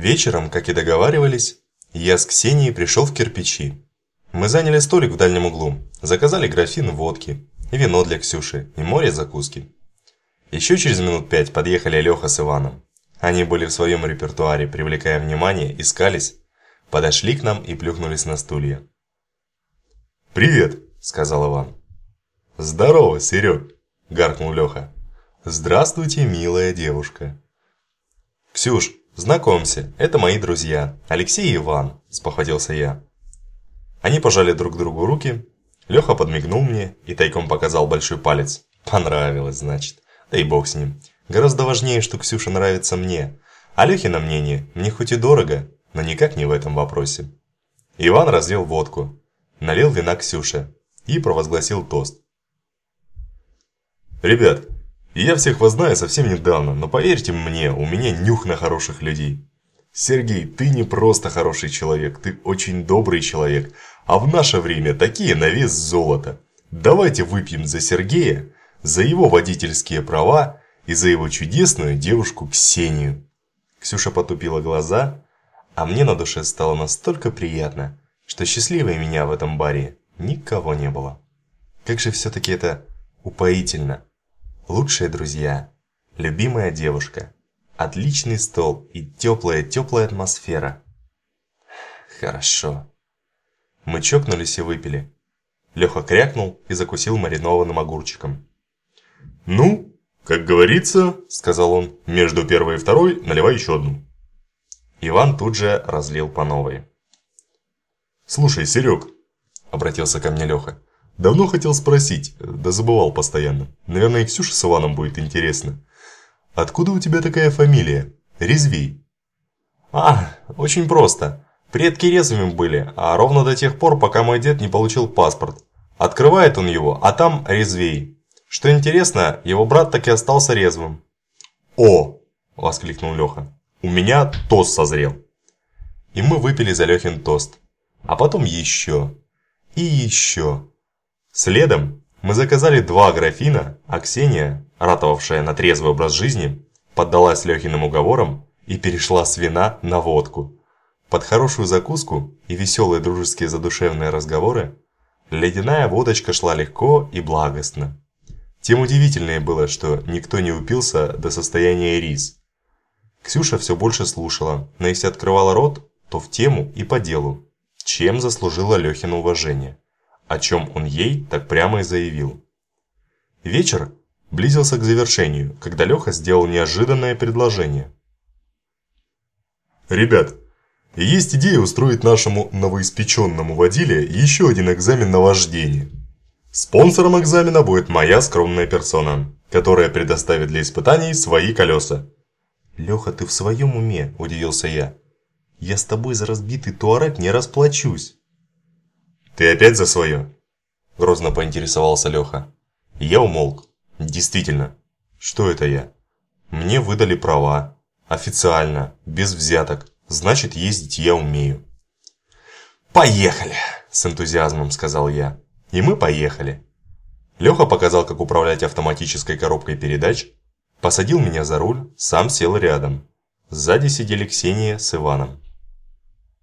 Вечером, как и договаривались, я с Ксенией пришел в кирпичи. Мы заняли столик в дальнем углу, заказали графин водки, вино для Ксюши и море закуски. Еще через минут пять подъехали Леха с Иваном. Они были в своем репертуаре, привлекая внимание, искались, подошли к нам и плюхнулись на стулья. «Привет!» – сказал Иван. «Здорово, Серег!» – гаркнул Леха. «Здравствуйте, милая девушка!» «Ксюш, знакомься, это мои друзья, Алексей и Иван», – спохватился я. Они пожали друг другу руки, Леха подмигнул мне и тайком показал большой палец. Понравилось, значит. Да и бог с ним. Гораздо важнее, что Ксюша нравится мне. А Лехино мнение мне хоть и дорого, но никак не в этом вопросе. Иван разлил водку, налил вина Ксюше и провозгласил тост. «Ребят, я всех вас знаю совсем недавно, но поверьте мне, у меня нюх на хороших людей. Сергей, ты не просто хороший человек, ты очень добрый человек, а в наше время такие на вес золота. Давайте выпьем за Сергея, за его водительские права и за его чудесную девушку Ксению. Ксюша потупила глаза, а мне на душе стало настолько приятно, что счастливой меня в этом баре никого не было. Как же все-таки это упоительно. Лучшие друзья, любимая девушка, отличный стол и теплая-теплая атмосфера. Хорошо. Мы чокнулись и выпили. Леха крякнул и закусил маринованным огурчиком. «Ну, как говорится, — сказал он, — между первой и второй наливай еще одну». Иван тут же разлил по новой. «Слушай, Серег, — обратился ко мне Леха, — давно хотел спросить, да забывал постоянно. Наверное, и Ксюше с Иваном будет интересно. Откуда у тебя такая фамилия? Резвей?» «А, очень просто. Предки резвыми были, а ровно до тех пор, пока мой дед не получил паспорт. Открывает он его, а там резвей. Что интересно, его брат так и остался резвым. «О!» – воскликнул Леха. «У меня тост созрел!» И мы выпили за Лехин тост. А потом еще. И еще. Следом мы заказали два графина, а Ксения, ратовавшая на трезвый образ жизни, поддалась Лехиным уговорам и перешла с вина на водку. Под хорошую закуску и веселые дружеские задушевные разговоры ледяная водочка шла легко и благостно. Тем удивительнее было, что никто не упился до состояния рис. Ксюша все больше слушала, но если открывала рот, то в тему и по делу, чем заслужила Лехина уважение, о чем он ей так прямо и заявил. Вечер близился к завершению, когда Леха сделал неожиданное предложение. «Ребят, есть идея устроить нашему новоиспеченному водиле еще один экзамен на вождение». Спонсором экзамена будет моя скромная персона, которая предоставит для испытаний свои колеса. «Леха, ты в своем уме?» – удивился я. «Я с тобой за разбитый туарек не расплачусь». «Ты опять за свое?» – грозно поинтересовался Леха. Я умолк. «Действительно, что это я? Мне выдали права. Официально, без взяток. Значит, ездить я умею». «Поехали!» – с энтузиазмом сказал я. И мы поехали. Леха показал, как управлять автоматической коробкой передач, посадил меня за руль, сам сел рядом. Сзади сидели Ксения с Иваном.